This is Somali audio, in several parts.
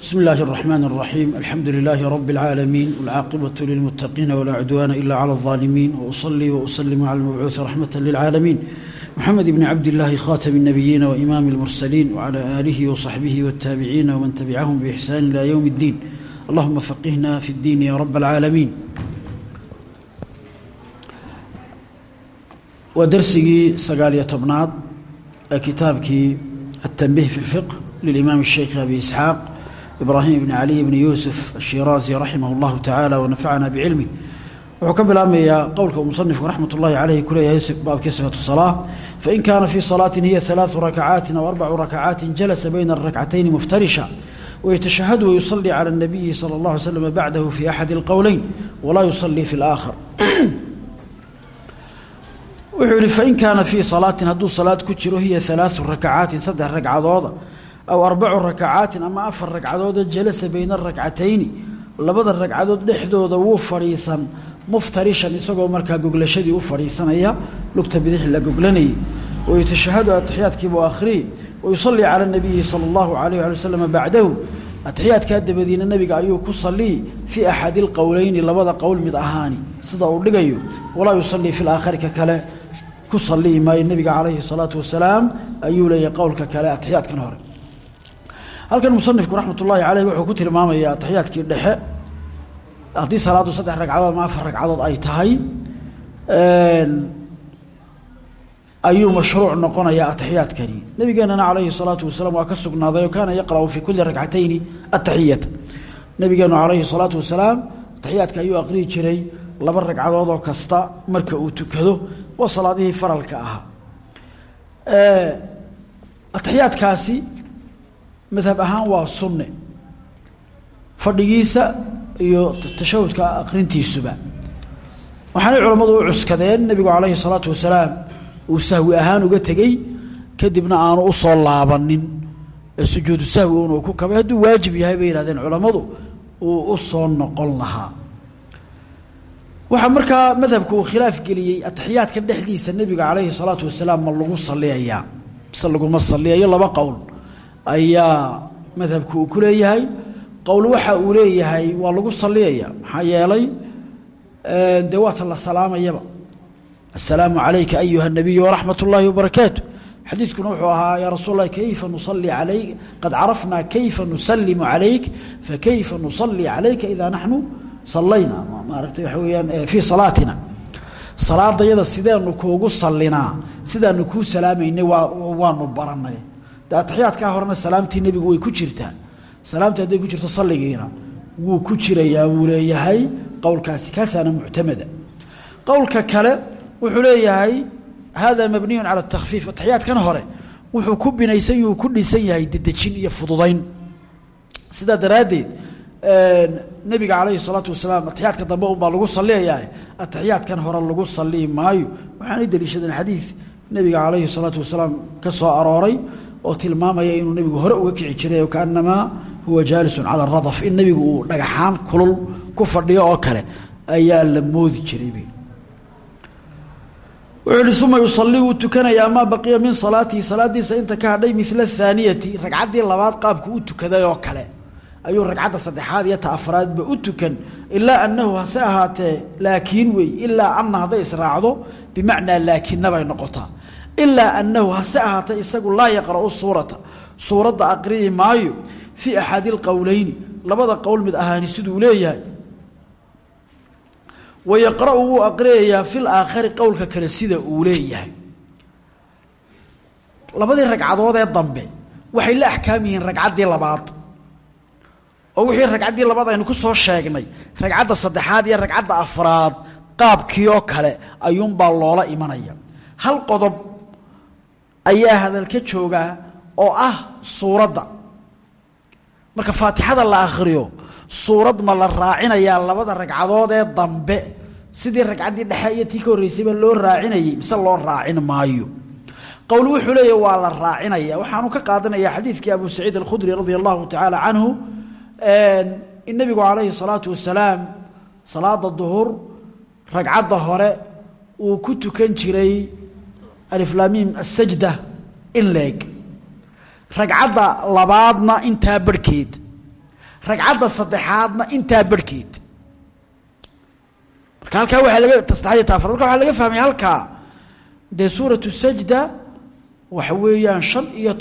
بسم الله الرحمن الرحيم الحمد لله رب العالمين والعاقبة للمتقين ولا عدوان إلا على الظالمين وأصلي وأسلم على المبعوث رحمة للعالمين محمد بن عبد الله خاتم النبيين وإمام المرسلين وعلى آله وصحبه والتابعين ومن تبعهم بإحسان إلى يوم الدين اللهم فقهنا في الدين يا رب العالمين ودرسي سقالية طبناد كتابك التنبيه في الفقه للإمام الشيخ أبي إسحاق ibraahim ibni caliy bni yuusuf ashiraazi raximah اllahu tacaala wanafacana bicilmi wuxuu ka bilaabmayaa qowlka uu musanifku raxmat ullahi caleyhi ku leeyahay baabkii sifatu salaa fain kaana fii salaatin hiya alaau rakacaatin aw arbacu rakacaatin jalasa bayna arakcatayni muftarisha waytashahadu wayusalii cala اnabiyi sala اllah alay slam bacdahu fi axadi اlqowleyn walaa yusalii fi اlaakhar wuxuu yihi fain kaana fii salaatin hadduu salaad ku jiro hiya alaau rakacaatin saddex ragcadooda aw arbacu rakacaatin ama afar ragcadoodoo jalasa bayna arakcatayni labada ragcadood dhexdooda wuu fadhiisan muftarishan isagoo markaa goglashadii u fadhiisanaya lugta bidix la goglanayay wayatashahadu atixiyaadkiibuu akhriyi wayusallii cala nabiyi sala allahu alayh ali wasalam bacdahu atixiyaadkaa dabadiina nebiga ayuu ku sallii fii axadi lqowleyni labada qowl mid ahaani sida uu dhigayo walaa yusallii fi laakhari ka kale ku sallii maayo nebiga calayhi salaatu wasalaam ayuu leeyahay qowlka kale atixiyaadkan hore halkan musanifku raxmat ullaahi wuxuu ku tilmaamayaa ataxiyaadkii dhexe. Haddii salaaddu saddex ragcadood ama afar ragcadood ay tahay ayuu mashruuc noqonayaa ataxiyaadkani nabigeenana calayhi salaatu wasalaam waa ka sugnaaday oo kaana yaqra'u fii kulli rakcatayni ataxiyata nabigeenu calayhi salaatu wasalaam ataxiyaadka ayuu jiray laba ragcadood oo kasta marka uu tukado waa salaadihii faralka ahaa. Ataxiyaadkaasi madhab ahaan waa sunne fadhigiisa iyo tashahudka aqrintiisuba waxaanay culammadu u cuskadeen nebigu calayhi salaatu wasalaam uu sahwi ahaan uga tegey kadibna aanu u soo laabanin ee sujuudu sahwi unuu ku kabay hadduu waajib yahay bay yihahdeen culammadu uu u soo noqon lahaa. Waxaa markaa madhabku uu khilaaf geliyey ataxiyaadka dhexdiisa nebiga calayhi salaatu wasalaam ma lagu saliyayaa mise laguma saliyayo laba qowl ayaa madhabku uu ku leeyahay qowl waxa uu leeyahay waa lagu saliyaya maxaa yeelay dee waata la salaamayaba aلsalaamu عalayka ayuha الnabiy waraxmat اllahi wbarakaatu xadiidkuna wuxuu ahaa yaa rasuul اlah kayfa nusalii alayk qad carafnaa kayfa nusalimu calayk fakayfa nusalii calayka ida naxnu salayna maaragtay waxa weyaan fii salaatina salaadayada sideenu kuugu salinaa sidaanu kuu salaamaynay waa waanu baranay de atixyaadkaa salaamtii nebigu way ku jirtaa. Salaamtii hadday ku jirto salligiina wuu ku jirayaa wuu leeyahay qowlkaasi kaasaana muctamada. Qowlka kale wuxuu leeyahay hada mabniyun cala اtakfiif atixyaadkan hore wuxuu ku binaysan yuu ku dhisan yahay dedejin iyo fududayn. Sidaa daraaddeed nebiga calayhi salaatu wasalaam atixiyaadka dambe unbaa lagu saliyayaa atixiyaadkan hore lagu saliyi maayo. Waxaanay deliishadeen xadiid nebiga calayhi salaatu wasalaam ka soo arooray oo tilmaamaya inuu nebigu hore uga kici jiray kaanamaa huwa jaalisun cala radaf. In nebigu uu dhagaxaan kulul ku fadhiyo oo kale ayaa la moodi jiray wuxuu ihi uma yusalii wuu tukanayaa maa baqiya min salaatihi? Salaadiisa inta ka hadhay mila athaaniyati ragcaddii labaad qaabku u tukaday oo kale. Ayuu ragcadda saddexaad iyo ta afraadba u tukan ilaa anahu hase ahaatee laakiin wey ilaa ana hadday israacdo bimacnaa laakinna bay noqotaa ilaa anahu hase ahaatee isagu laa yaqra'u suurata. Suuradda aqriyi maayo fii axadi lqowleyni labada qowl mid ahaani siduu leeyahay. Wayaqra'u wuu aqriyayaa fi laakhari qowlka kale sida uu leeyahay. Labadii ragcadood ee dambe waxay la axkaam yihiin ragcaddii labaad. Oo wixii ragcaddii labaad aynu ku soo sheegnay ragcadda saddexaad iyo ragcadda afraad qaabkii oo kale ayuunbaa loola imanaya. Hal qodob ayaa hadal ka joogaa oo ah suuradda. Marka faatixada la akhriyo suurad ma la raacinayaa labada ragcadood ee dambe. Sidii ragcaddii dhexe iyo tii ka horreysayba loo raacinayey mise loo raacin maayo. Qowl wuxuu leeya waa la raacinaya waxaanu ka qaadanaya xadiidkii abu saciid alkhudri radia allahu tacaala canhu in nebigu calayhi salaatu wasalaam salaada duhur ragcadda hore uu ku tukan jiray aliflaamiim asajda in leeg ragcadda labaadna intaa barhkeed ragcadda saddexaadna intaa barhkeed marka halkaa laga tasaddexaad ta marka laga fahmay halkaa dee suuratu sajda waxa weeyaan shan iyo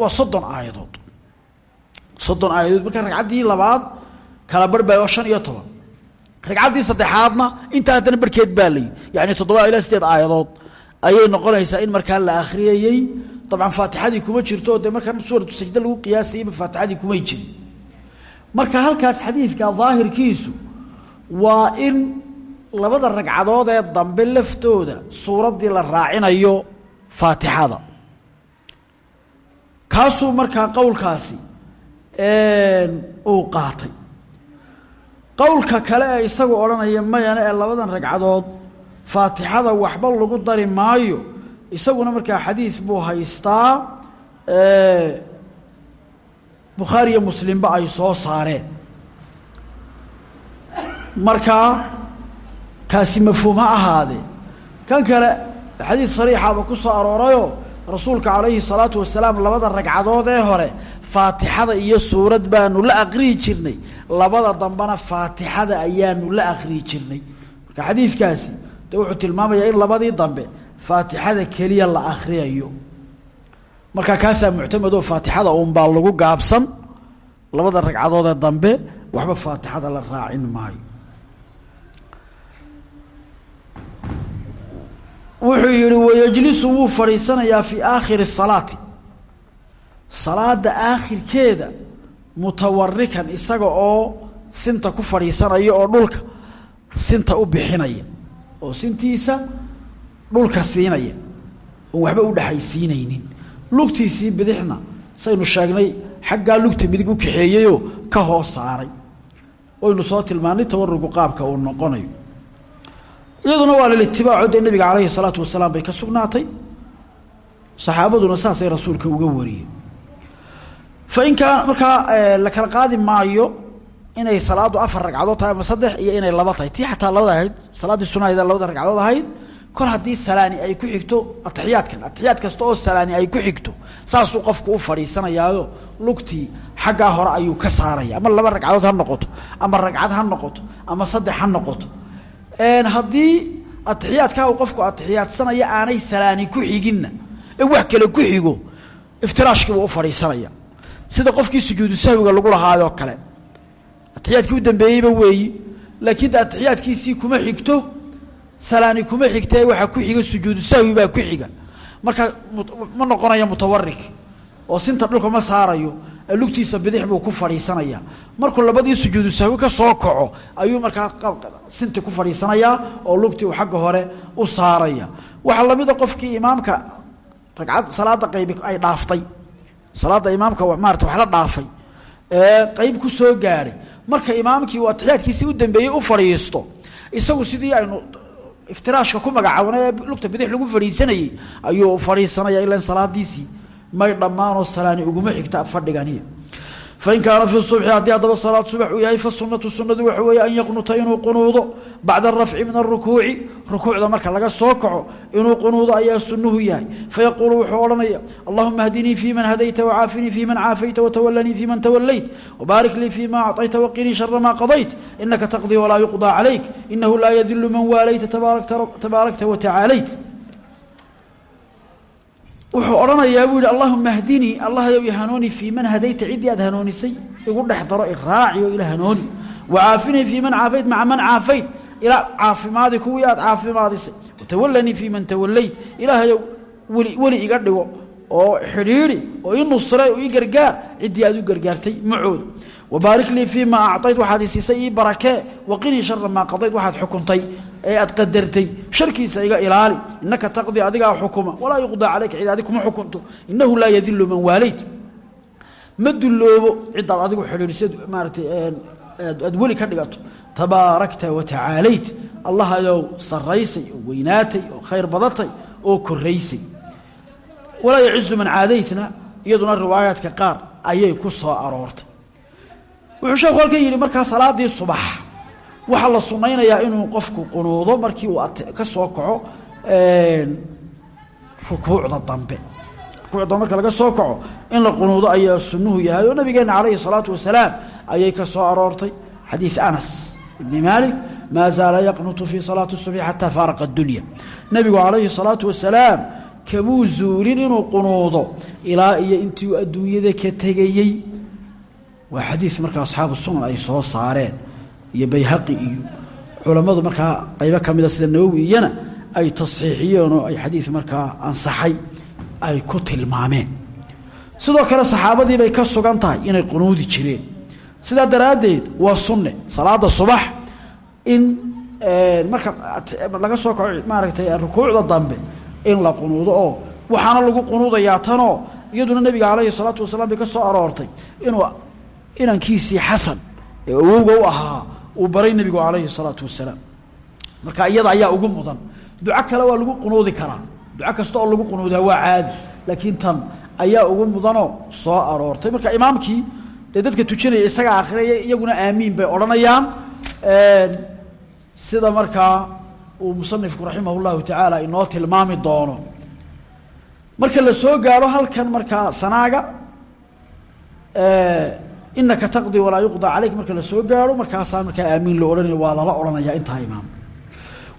waa soddon aayadood. Soddon aayadood. Marka ragcaddii labaad kala barhbay waa shan iyo saddexaadna intaa haddana barhkeed baa layi yani toddoba ilaa sideed ayay noqonaysaa in markaa la akhriyayey. Dabcan faatixadii kuma jirto dee markaa suuratu sajda lagu qiyaasayeyba faatixadii kumay jirin. Marka halkaas xadiidka daahirkiisu waa in labada ragcadood ee dambe laftooda suuraddii la raacinayo faatixada. Kaasuu markaa qowlkaasi uu qaatay. Qowlka kale ee isagu odhanaya mayana ee labadan ragcadood faatixada waxba lagu dari maayo. Isaguna markaa xadiid buu haystaa bukhaari iyo muslimba ay soo saareen. Markaa kaasi mafhuum ha ahaadee kan kale xadiid sariixaaba ku soo aroorayoo rasuulka calayhi salaatu wasalaam labada ragcadood ee hore faatixada iyo suurad baanu la aqriyi jirnay. Labada dambena faatixada ayaanu la aqriyi jirnay. Marka xadiidkaasi de wuxuu tilmaamayaa in labadii dambe faatixada keliya la akriyayo marka kaasaa muctamadoo faatixada uunbaa lagu gaabsan labada ragcadoodee dambe waxba faatixada la raacin maayo. Wuxuu yihi wayajlisu wuu fadhiisanayaa fii aakhiri salaati. Salaada aakhirkeeda mutawarikan isaga oo sinta ku fadhiisanaya oo dhulka sinta u bixinaya oo sintiisa dhulka siinaya oon waxba u dhexaysiinaynin lugtiisii bidixna saynu sheegnay xaggaa lugta midig u kaxeeyeyoo ka hoos saaray. Waynu soo tilmaanay tawarugu qaabka uu noqonayo. Iyaduna waa lilitibaaco dee nabiga calayhi salaatu wasalaam bay ka sugnaatay. Saxaabaduna saasay rasuulka uga wariyeen. Fa in kaan markaa la kala qaadi maayo inay salaadu afar ragcadood tahay ama saddex iyo inay laba tahay. Tii xataa labada ahayd salaaddii sunahayda labada ragcadood ahayd kol haddii salaani ay ku xigto atixiyaadkan atixiyaad kasta oo salaani ay ku xigto saasuu qofku u fadhiisanayaayo lugtii xaggaa hore ayuu ka saaraya. Ama laba ragcadood ha noqoto ama ragcad ha noqoto ama saddex ha noqoto. Haddii atixiyaadkaa uu qofku atixiyaadsanaya aanay salaani ku xiginna ee wax kale ku xigo iftiraashkiibuu u fadhiisanaya. Sida qofkii sujuudu sahwiga lagu lahaayoo kale atixiyaadkii u dambeeyeyba weeyi. Laakiin de atixiyaadkiisii kuma xigto salaani kuma xigtee waxaa ku xiga sujuudu sahwi baa ku xiga. Marka ma noqonayo mutawarik oo sinta dhulka ma saarayo lugtiisa bidix buu ku fadhiisanaya. Markuu labadii sujuudu sahwi ka soo kaco ayuu markaa sinti ku fadhiisanayaa oo lugtii uu xagga hore u saaraya. Waxaa lamida qofkii imaamka ragcad salaada qaybi ay dhaaftay. Salaada imaamka maarata wax la dhaafay ee qayb ku soo gaadhay marka imaamkii uu atixiyaadkiisii u dambeeyey u fadhiisto isagu sidii aynu iftiraashka ku magacaabnay ee lugta bidix lagu fadhiisanayey ayuu fadhiisanaya ilan salaadiisii may dhammaanoo salaani uguma xigta fadhigani fain kaana fi subxi haddii haddaba salaad subax uu yahay fasunatu sunadu waxa weeye an yaqnuta inuu qunuudo bacda arafci min arukuuci rukuucda marka laga soo kaco inuu qunuudo ayaa sunuhu yahay fayaquulu wuxuu odhanaya allahuma hdinii fi man hadayta wcaafinii fi man caafayta watawalanii fi man tawalayt wbaarik lii fi ma acطayta waqinii shara ma qadayt inaka taqdii walaa yuqضى calayk inahu laa yadilu man waalayta tabaarakta watacaalayt wuxuu odhanayaa buu yihi allahuma hdinii allahyow i hanuuni fii man hadayta ciddii aad hanuunisay igu dhex daro iraaci oo ila hanuuni wacaafinii fii man caafayt maca man caafayt ila caafimaadi kuwii aad caafimaadisay. Watawalanii fii man tawalayt ilaahayow weli weli iga dhigo oo xidhiidhi oo i nusre oo i gargaar aad u gargaartay macooda wabaarik lii fii ma acطayt waxaad isiisay ii barakee waqinii shara maa qadayt waxaad xukuntay ee aad qadartay sharkiisa iga ilaali inaka taqdii adigaa xukuma walaa yuqdaa calayka cid adig kuma xukunto inahu laa yadilu man waalayt ma duloobo cidaad adigu xidhiidhsad maaratay aad weli ka dhigato. Tabaarakta watacaalayt allahayow saraysay oo weynaatay oo khayr badatay oo koraysay walaa yacizu man caadaytna iyaduna riwaayaadka qaar ayay ku soo aroortay. Wuxuu sheekhu halkan yidhi markaa salaadii subax waxaa la sunaynayaa inuu qofku qunuudo markii uu ka soo kaco rukuucda dambe. Rukuucda marka laga soo kaco in la qunuudo ayaa sunnuhu yahay oo nabigeena calayhi salaatu wasalaam ayay ka soo aroortay. Xadiid anas ibni maalik maa zaala yaqnutu fii salaati subxi xataa faaraqa addunya. Nebigu calayhi salaatu wasalaam kamuu zuulin inuu qunuudo ilaa iyo intii adduunyada ka tegayey waa xadiid markaa asxaabu sunan ay soo saareen iyo bayhaqi iyo culammadu markaa qaybo ka mida sida nawowi iyana ay tasxiixiyeen oo ay xadiid markaa ansaxay ay ku tilmaameen. Sidoo kale saxaabadii bay ka sugan tahay inay qunuudi jireen. Sidaa daraaddeed waa sunne salaada subax in marka laga soo kaco maaragtay rukuucda dambe in la qunuudo oo waxaana lagu qunuudayaa tanoo iyaduna nebiga calayhi salaatu wasalaam bay ka soo aroortay inuu inankiisii xasan ee awowga u ahaa uu baray nebigu calayhi salaatu wasalaam. Marka iyada ayaa ugu mudan. Duco kale waa lagu qunuudi karaa. Duco kasta oo lagu qunuudaa waa caadi. Laakiin tan ayaa ugu mudanoo soo aroortay. Marka imaamkii dee dadka tujinaya isaga akhriyaya iyaguna aamiin bay odhanayaan. Sida markaa uu musanifku raximah llahu tacaala inoo tilmaami doono. Marka la soo gaaro halkan markaa sanaaga inaka taqdi walaa yuqdaa caleyk marka la soo gaaro markaasaa markaa aamiin loo odhanaya waa lala odhanaya intaa imaam.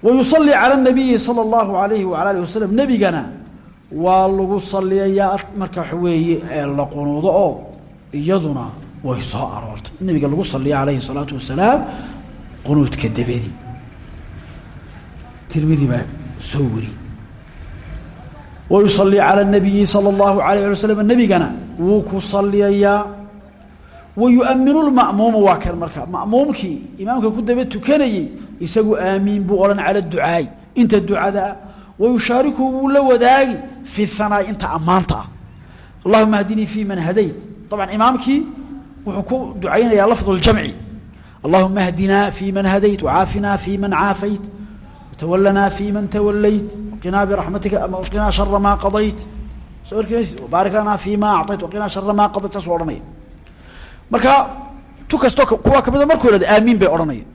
Wa yusalii cala nabiyi sala allahu alayhi waala alih wasalam nebigana waa lagu saliyayaa marka waxa weeye la qunuudo oo iyaduna way soo aroortay. Nabiga lagu saliya calayhi salaatu wasalaam qunuudka dabadi tirmidi baa soo wa yusalii cala nabiyi sala allahu alayh ali wasalam wuu ku saliyayaa wa yuaminu lma'muumu waa kan marka ma'muumkii imaamka ku daba tukanayey isagu aamiin buu odhan cala ducaay inta ducadaa wa yushaariku wuu la wadaagi fi hanaa inta ammaanta ah allahuma hdinii fi man hadayt dabcan imaamkii wuxuu ku ducaynayaa lafdu ljamci allahuma hdinaa fi man hadayt wcaafinaa fi man caafayt wtawalanaa fi man tawalayt waqinaa biraxmatika waqinaa shara maa qadayt baarik lanaa fi ma acطayt waqinaa shara maa qadayt saasuu odhanaya marka tu kastoo kuwa kamida markuu ihahdo aamiin bay odhanaya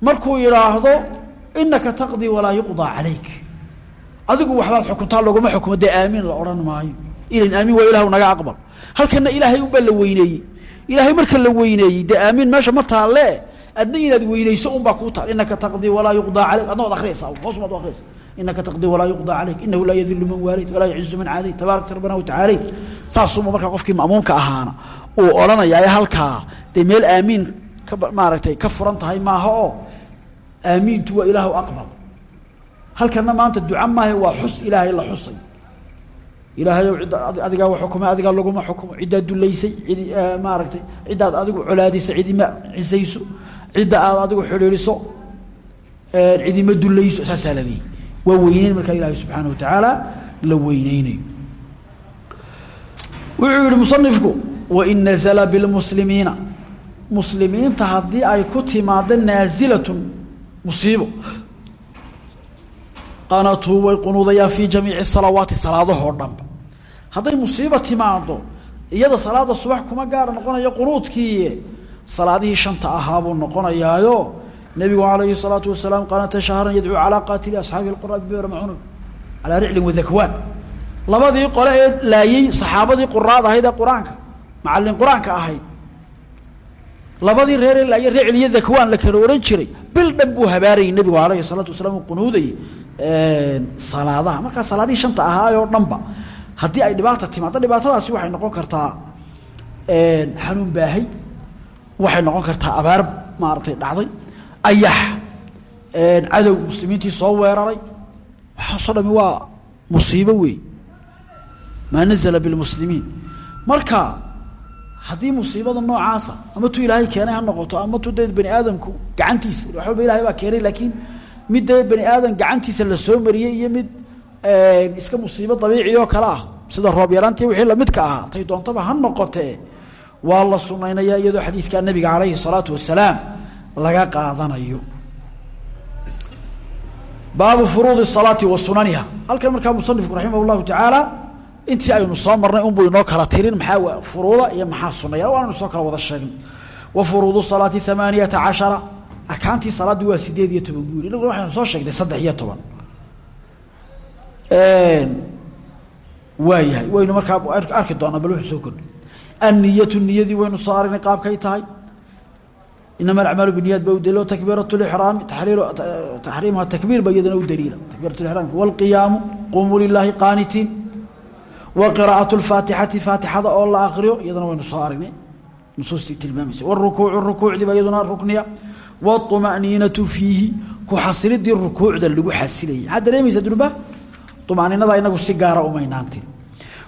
markuu yidhaahdo inaka taqdii walaa yuqdaa calayk. Adigu waxbaad xukuntaa laguma xukumo dee aamiin la odhan maayo. Ilan aamiin waa ilah naga aqbal. Halkana ilaahay unbaa la weyneeyey. Ilaahay marka la weyneeyey dee aamiin meesha ma taalle? Adna inaad weyneyso unbaa kuu taal. Inaka taqdii walaa yuqdaa caleyk adna waad akriyaysa hoosmaad akriyaysa inaka taqdii walaa yuqdaa caleyk inahu laa yadilu man waalayt walaa yacizu man caadayt. Tabaarakta rabbana watacaaleyt saasuuma markaa qofkii ma'muumka ahaana uu odhanayaa halkaa dee meel aamiin maaragtay ka furan tahay maaha oo aamiintu waa ilaahu aqbal. Halkana maanta duca maaha waa xus ilaahay la xusay. Ilaahayow cidda adigaa wa xukumay adigaa laguma xukumo. Ciddaad dulaysay cidi maaragtay ciddaad adigu colaadisay cidima cisayso cidda aad adigu xidhiidhiso cidima dulayso saasaa la leeyay waa weyneyn markaa ilaahay subxaana wa tacaala la weyneynayo wuxuu yihi musanifku wain nazla bilmuslimiina. Muslimiinta haddii ay ku timaado naazilatun musiibo. Qanatuu way qunuudayaan fii jamiici salawaati salaadahoo dhanba. Hadday musiibo timaado iyada salaada subax kuma gaara noqonayo qunuudkii. Salaadihii shanta ahaabuu noqonayaayo. Nebigu calayhi salaatu wasalaam qanata shahran yadcuu calaa qaatili asxaabi lqura bibr macunug calaa riclin wadakwaan labadii qole ee laayey saxaabadii quraad ahayd ee qur'aanka macallin qur'aanka ahayd labadii laayey ricl iyo dakwaan la kala ohan jiray bil dhan buu habaarayay nebigu alayhi salaatu wasalaam uu qunuudayay salaadaha. Markaa salaadihii shanta ahaayoo dhanba haddii ay dhibaata timaado dhibaatadaasi waxay noqon kartaa xanuun baahay waxay noqon kartaa abaar maaragtay dhacday ayax cadow muslimiintii soo weeraray. Waxaasoo dhami waa musiibo wey maa nazala bilmuslimiin marka haddii musiibada noocaasa ama tu ilaahay keenay ha noqoto ama tu dee bani aadamku gacantiisa wax walba ilahay baa keenay laakiin mid dee bani aadam gacantiisa la soo mariyey iyo mid iska musiibo dabiici oo kale ah sida roob yaraantii wixii lamidka ahaa tay doontaba ha noqotee waa la sunaynayaa iyadoo xadiidka nabiga calayhi salaatu wasalaam laga qaadanayo. Baabu furuudi salaati wa sunaniha. Halkan markaa musanifku raximah llahu tacaala intii aynu soo marnay unbuu inoo kala tirin maxaa furuuda iyo maxaa sunaya waanaynu soo kala wada sheegnay wa furuudu salaati amaaniyata cashara. Arkaantii waa sideed iyo toban guuri inaguna waxaynu soo sheegnay saddex iyo toban. Waynu markaa arki doonaa bal wuxuu soo kordhi anniyatu niyadii waynu soo qaabkay tahay. Inama alacmaalu biniyaad ba u daliilo takbiirat lixraami taxriimuha takbiir ba iyadana u daliila. Takbiirat lixraamka walqiyaamu qumuu lilaahi qaanitiin wa qiraa'atu lfaatixati faatixada oo la akriyo iyadana waynu soo aragnay nusuustii tilmaamaysa wاrukuucu rukuucdii ba iyaduna rukniya wاطma'niinatu fiihi ku xasilidii rukuucda lagu xasilayay maxaad dareemaysa durba طma'niinada inagu si gaara umaynaantin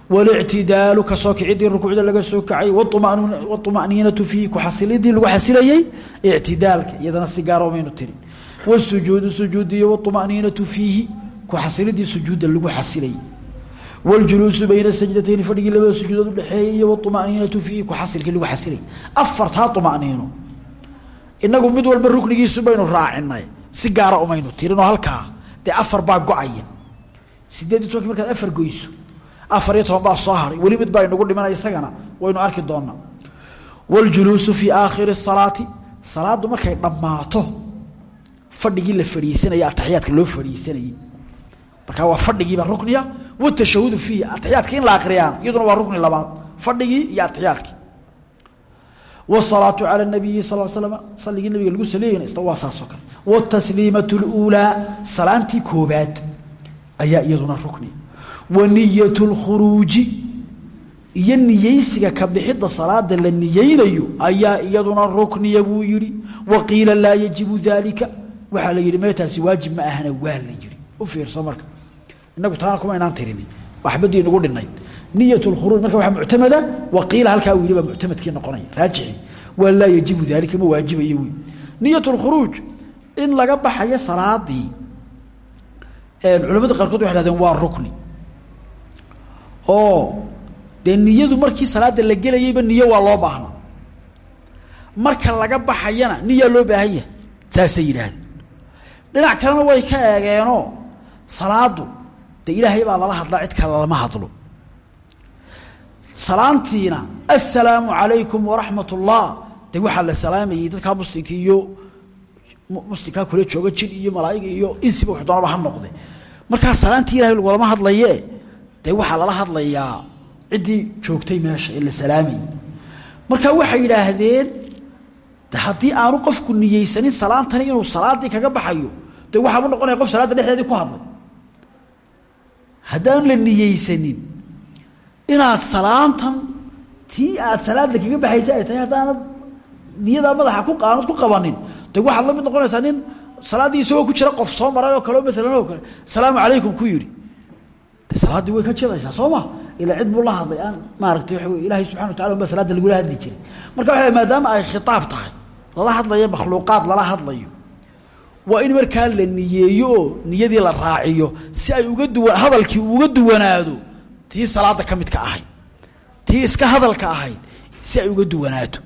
wاlictidaalu kasoo kicidii rukuucda laga soo kacay wاطma'niinatu fiihi ku xasilidii lagu xasilayey ictidaalka iyadana si gaara umaynu tirin wالsujuudu sujuudiyo wاطma'niinatu fiihi ku xasilidii sujuudda lagu xasilayay wljuluusu bayna sajdatayn fadhigii labada sujuudood udhexeeya iyo wumaniinatu fiihi kuxasilkii lagu xasilay afartaa umaniino inagu mid walba ruknigiisu baynu raacinay si gaara umaynu tirinoo halkaa dee afar baa go'aya sideed iyo tobanki markaad afar goyso afar iyo toban baa soo haray weli mid baa inagu dhimanaya isagana waynu arki doonaa waljuluusu fii aakhiri salaati salaaddu markay dhammaato fadhigii la fadhiisanaya ataxiyaadka wtashahudu fiihi atiyaadka in la akriyaan iyaduna waa rukni labaad fadhigii iyo atiyaadkii wsalaatu cala nabiyi sal slm saligii nabiga lagu saleeyana isna waa saasoo kale. Wtasliimatu اluulaa salaantii koobaad ayaa iyaduna rukni. Wa niyat اlkhuruuji iyo niyeysiga ka bixidda salaada la niyeynayo ayaa iyaduna rukniya buu yihi wa qiila laa yajibu dalika waxaa la yihi meetaasi ma ahana waa la yihi u fiirso marka inagu taana kuma inaan tirinin waxbadii inagu dhinayd niyat lkhuruuj marka waa muctamada waqiila halkaa uu yihi baa muctamadkii raajici. Waa yajibu daalika ma waajibayo wy niyat lkhuruuj in laga baxayo salaadii culamada qaarkood waxay hahdeen waa rukni. Oo dee niyadu markii salaada la gelayayba niyo waa loo baahna. Marka laga baxayana niyaa loo baahan yahay saasay dhinac kalena way ka eegeenoo salaadu de ilaahay baa lala hadlaa cid kale lama hadlo. Salaantiina assalaamu calaykum waraxmat ullah de waxaa la salaamayey dadkaa muslimka iyo muslimkaa kula jooga jin iyo malaa'iga iyo insiba wax doonaba ha noqde. Markaa salaantii ilahay lagulama hadlaye dee waxaa lala hadlayaa ciddii joogtay meesha ee la marka waxay yidhaahdeen de haddii qofku niyeysanin salaantani inuu salaadii kaga baxayo de waxaaba noqonaya qof salaadda dhexdeedii ku hadlay haddaan la niyeysanin inaad salaantan tii aad salaadda kaga baxaysa ay tahay haddaanad niyadaa madaxa ku qaanad ku qabanin. De waxaad la noqonaysaa nin salaaddii isagoo ku jira qof soo maray oo kale o maalan oo kale salaamu calaykum ku yidhi. De salaaddii way ka jidaysaa soo ma? Ilaa cid buu la hadlay aan maaragtay waa ilaahay subxana wa tacala baa salaadda lagula hadli jiray. Marka waxa maadaama ay khitaab tahay lala hadlayo makhluuqaad lala hadlayo waa in markaa la niyeeyo oo niyadii la raaciyo si ay uga duwan hadalkii uga duwanaado tii salaada ka midka ahayd tii iska hadalka ahayd si ay uga duwanaato.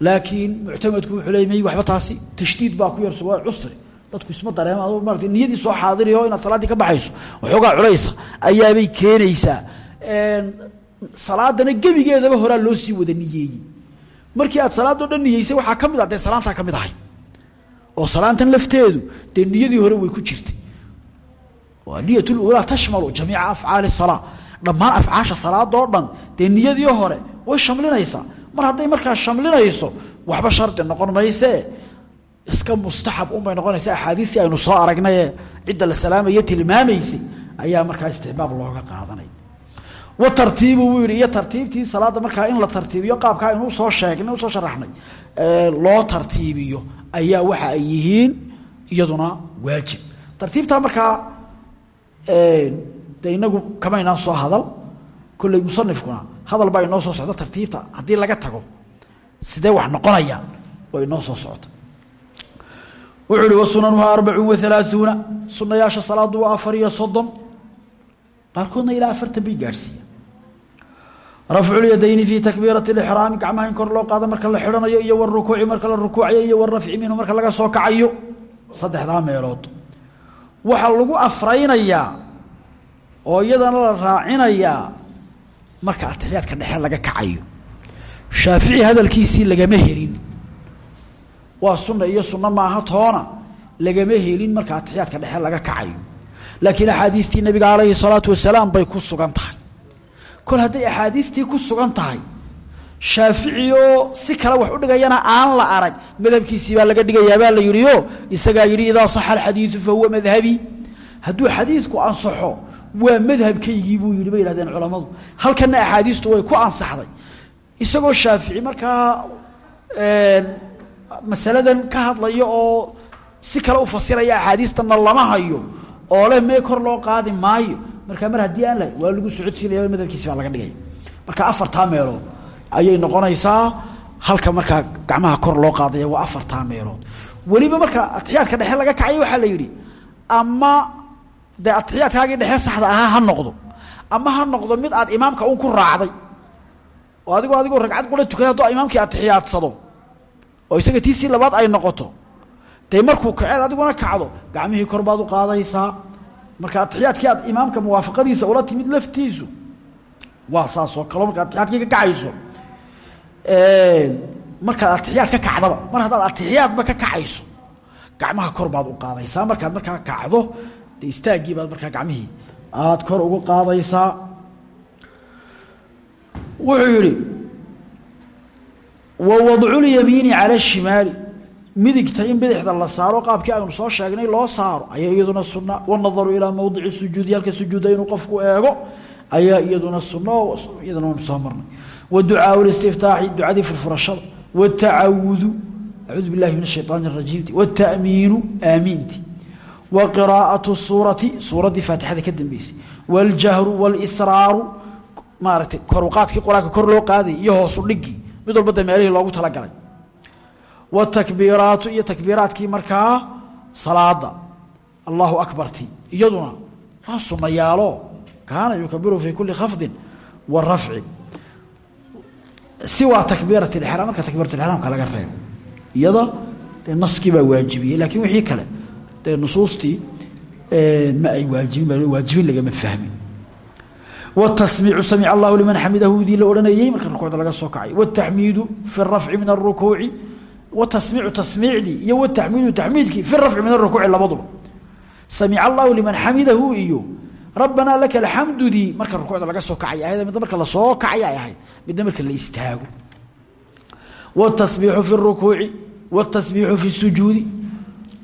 Laakiin muctamadku wuxuu leey waxba taasi tashdiid baa ku yarso waa cusri. Dadku isma dareema adoo maarata niyadii soo xaadiriyo inaad salaaddii ka baxayso. Waxoogaa culaysa ayaabay keenaysaa. Salaadana gebigeedaba horaa loo sii wada niyeeyey. Markii aad salaadoo dhan niyeysay waxaa ka ah dee salaantaa ahayd oo salaantan lafteedu dee niyadii hore way ku jirtay. Niyat ulaa tashmalu jamiica afcaali salaa. Dhammaan afcaasha salaadoo dhan dee niyadii hore way shamlinaysaa mar hadday markaa shamlinayso waxba shardi noqon maysee iska mustaxab unbay noqonaysa axaadiistii aynu soo aragnaye cidda la salaamaya tilmaamaysay ayaa markaa istixbaab looga qaadanay. Wa tartiibu wuu tartiibtii salaadda markaa in la tartiibiyo qaabkaa aynu u soo sheegnay u soo sharaxnay loo tartiibiyo ayaa waxa ay yihiin iyaduna waajib. Tartiibtaa markaa de inagu kamaynaan soo hadal kolley musanifkuna hadal baa inoo soo socda tartiibta. Haddii laga tago sidee wax noqonayaan waa inoo soo socota. Wuxuu uhi wasunanuha arbacun wahalaaثuuna sunayaasha salaadu waa afar iyo soddon. Qaarkoodna ilaa afartan bay gaadhsiiya rafculyadayni fii takbiirati اlixraami gacmaha in kor loo qaado marka la xidhanayo iyo warukuuci marka la rukuucayo iyo warafci minhu marka laga soo kacayo saddexdaa meelood waxaa lagu afraynayaa oo iyadana la raacinayaa marka atixiyaadka dhexe laga kacayo shaafici hadalkiisii lagama helin waa sunna iyo sunno maaha toona lagama helin marka atixiyaadka dhexe laga kacayo laakiin axaadiistii nabiga calayhi salaatu wasalaam bay ku sugan tahay kol hadday axaadiistii ku sugan tahay shaaficiyoo si kale wax u dhigayana aan la arag. Madhabkiisii baa laga dhigayaa baa la yidhio isagaa yidhi idaa saxa alxadiidu fa huwa madhabi. Hadduu xadiidku ansaxo waa madhabkaygii buu yidhi bay yihahdeen culammadu. Halkana axaadiistu way ku ansaxday. Isagoo shaafici markaa masaladan ka hadlaya oo si kale u fasiraya axaadiistana lama hayo oo leh mee kor loo qaadi maayo markaa mar haddii aan lahay waa lagu socodsiinaya madhabkiisi baa laga dhigaya marka afartaa meelood ayay noqonaysaa halka markaa gacmaha kor loo qaadaya waa afartaa meelood. Weliba marka atixiyaadka dhexe laga kacay waxaa la yidhi ama dee atixiyaadkaagii dhexe saxda ahaa ha noqdo. Ama ha noqdo mid aad imaamka un ku raacday. Oo adigoo adigoo ragcad qura tukaday haddoo imaamkii atixiyaadsado oo isaga tiisii labaad ay noqoto. Dee markuu kaceed adiguna kacdo. Gacmihii kor baad u qaadaysaa marka atixiyaadkii aad imaamka muwaafaqadiisa ula timid laftiisu waa saasoo kaleo marka atixiyaadkii ka kacayso markaad atixiyaad ka kacdaba mar haddaad atixiyaadba ka kacayso gacmaha kor baad u qaadaysaa. Markaad markaa kacdo de baad markaa gacmihii aad kor ugu qaadaysaa. Wuxuu yihi wa wadculyamiini cala shimaali midigta in bidixda la saaro qaabkii aynu soo sheegnay loo saaro ayaa iyaduna sunna. Wanadaru ilaa mowdici sujuudi halka sujuuda inuu qofku eego ayaa iyaduna sunno iyadana waynu soo marnay. Wa ducaau listiftaaxi ducadii furfurashada. Watacawudu acuudu billahi min ashayaan rajiimti watamiinu aamiinti. Wa qiraa'atu suurati suuraddii faatixada ka dambeysay. Waljahru walisraaru maaragtay koruqaadkii qur'aanka kor loo qaaday iyo hoosu dhigii mid walba dameelihii loogu talagalay wtakbiiraatu iyo takbiiraadkii markaa salaada allahu akbarti iyaduna waa sunayaalo kaana yukabiru fi kuli khafdin wa rafci siwaa takbiirat اlxraam marka takbiirat اlxraamka laga reebo iyada dee naskii baa waajibiyey laakiin wixii kale dee nusuustii ma ay waajibin waajibin lagama fahmin wtasmiicu samic allahu liman xamidahu idii la odhanayey marka rukuucda laga soo kacay wاtaxmiidu fi اrafci min الrukuuci watasmiicu tasmiicdii iyo wataxmiidu taxmiidkii fi rafci min arukuuci labaduba. Samic allahu liman xamidahu iyo rabbanaa laka alxamdudii marka rukuucda laga soo kacay ahayd midna marka la soo kacay ay ahayd midna marka la istaago. Wtabiixu fi rukuuci wtabiixu fi sujuudi.